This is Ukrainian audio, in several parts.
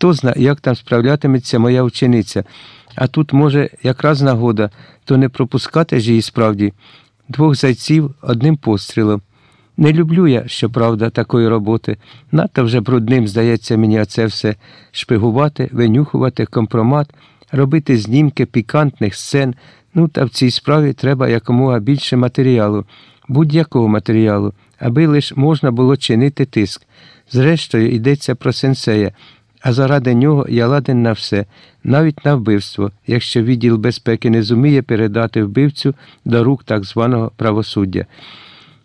Хто зна, як там справлятиметься моя учениця, а тут, може, якраз нагода, то не пропускати ж її справді двох зайців одним пострілом. Не люблю я, щоправда, такої роботи. Надто вже брудним, здається мені, оце все шпигувати, винюхувати компромат, робити знімки пікантних сцен. Ну, та в цій справі треба якомога більше матеріалу, будь-якого матеріалу, аби лише можна було чинити тиск. Зрештою, йдеться про сенсея, а заради нього я ладен на все, навіть на вбивство, якщо відділ безпеки не зуміє передати вбивцю до рук так званого правосуддя.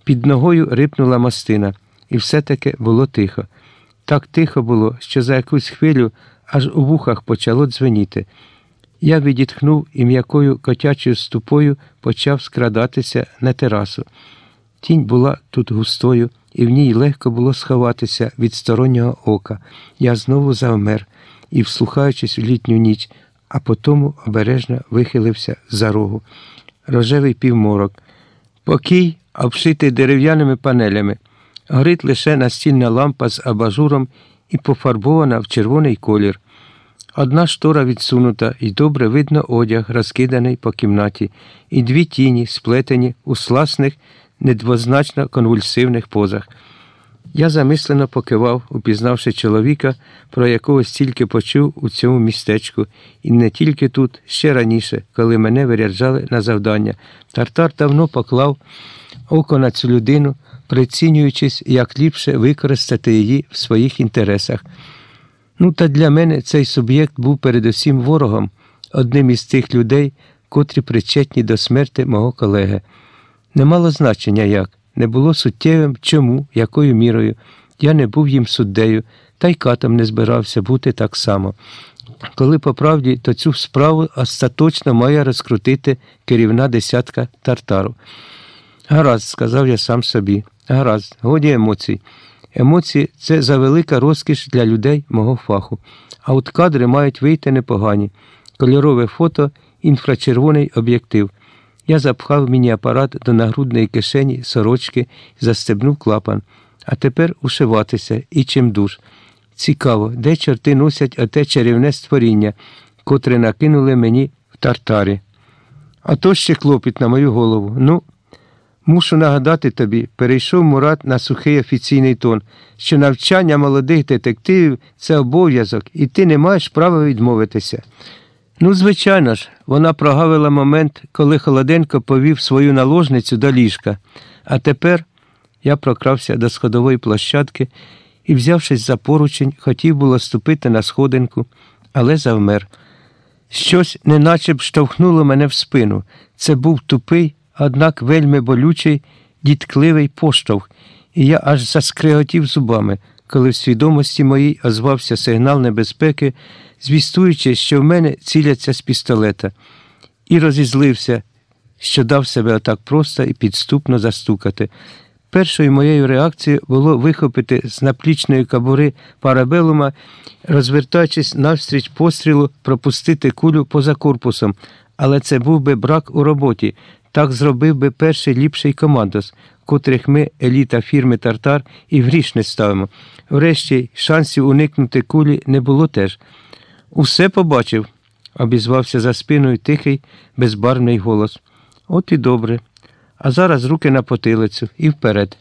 Під ногою рипнула мастина, і все-таки було тихо. Так тихо було, що за якусь хвилю аж у вухах почало дзвеніти. Я відітхнув і м'якою котячою ступою почав скрадатися на терасу. Тінь була тут густою, і в ній легко було сховатися від стороннього ока. Я знову завмер і, вслухаючись у літню ніч, а потому обережно вихилився за рогу. Рожевий півморок. Покій, обшитий дерев'яними панелями. Горить лише настільна лампа з абажуром і пофарбована в червоний колір. Одна штора відсунута, і добре видно одяг, розкиданий по кімнаті, і дві тіні, сплетені у сласних, недвозначно конвульсивних позах. Я замислено покивав, упізнавши чоловіка, про якого стільки почув у цьому містечку, і не тільки тут, ще раніше, коли мене виряджали на завдання. Тартар давно поклав око на цю людину, прицінюючись, як ліпше використати її в своїх інтересах. Ну, та для мене цей суб'єкт був передусім ворогом, одним із тих людей, котрі причетні до смерти мого колеги. Не мало значення як, не було суттєвим чому, якою мірою. Я не був їм суддею, та й катом не збирався бути так само. Коли по правді, то цю справу остаточно має розкрутити керівна десятка тартару. Гаразд, сказав я сам собі. Гаразд, годі емоцій. Емоції це завелика розкіш для людей мого фаху. А от кадри мають вийти непогані. Кольорове фото, інфрачервоний об'єктив. Я запхав міні-апарат до нагрудної кишені сорочки застебнув клапан. А тепер ушиватися і чим душ. Цікаво, де чорти носять оте чарівне створіння, котре накинули мені в тартарі. А то ще клопіт на мою голову. Ну, мушу нагадати тобі, перейшов Мурат на сухий офіційний тон, що навчання молодих детективів це обов'язок, і ти не маєш права відмовитися. Ну, звичайно ж, вона прогавила момент, коли Холоденко повів свою наложницю до ліжка. А тепер я прокрався до сходової площадки і, взявшись за поручень, хотів було ступити на сходинку, але завмер. Щось неначе б штовхнуло мене в спину. Це був тупий, однак вельми болючий, діткливий поштовх, і я аж заскриготів зубами, коли в свідомості моїй озвався сигнал небезпеки, звістуючи, що в мене ціляться з пістолета, і розізлився, що дав себе отак просто і підступно застукати. Першою моєю реакцією було вихопити з наплічної кабури парабелума, розвертаючись навстріч пострілу, пропустити кулю поза корпусом, але це був би брак у роботі. Так зробив би перший ліпший командос, котрих ми, еліта фірми Тартар, і в гріш не ставимо. Врешті шансів уникнути кулі не було теж. Усе побачив, обізвався за спиною тихий, безбарвний голос. От і добре. А зараз руки на потилицю і вперед.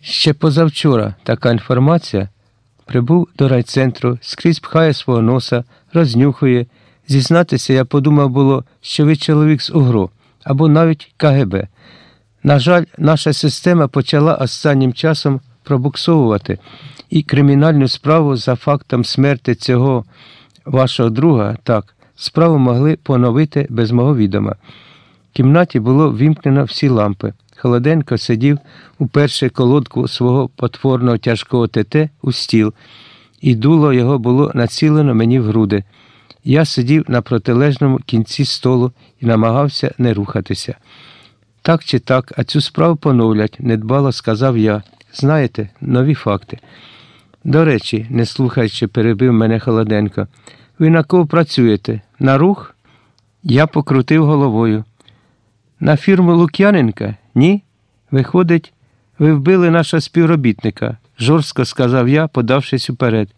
Ще позавчора така інформація прибув до райцентру, скрізь пхає свого носа, рознюхує. Зізнатися, я подумав було, що ви чоловік з УГРО або навіть КГБ. На жаль, наша система почала останнім часом пробуксовувати і кримінальну справу за фактом смерті цього вашого друга, так, справу могли поновити без мого відома. В кімнаті було вімкнено всі лампи. Холоденко сидів у першу колодку свого потворного тяжкого ТТ у стіл, і дуло його було націлено мені в груди. Я сидів на протилежному кінці столу і намагався не рухатися. Так чи так, а цю справу поновлять, недбало сказав я. Знаєте, нові факти. До речі, не слухаючи, перебив мене Холоденко. Ви на кого працюєте? На рух? Я покрутив головою. На фірму Лук'яненка? Ні? Виходить, ви вбили нашого співробітника, жорстко сказав я, подавшись уперед.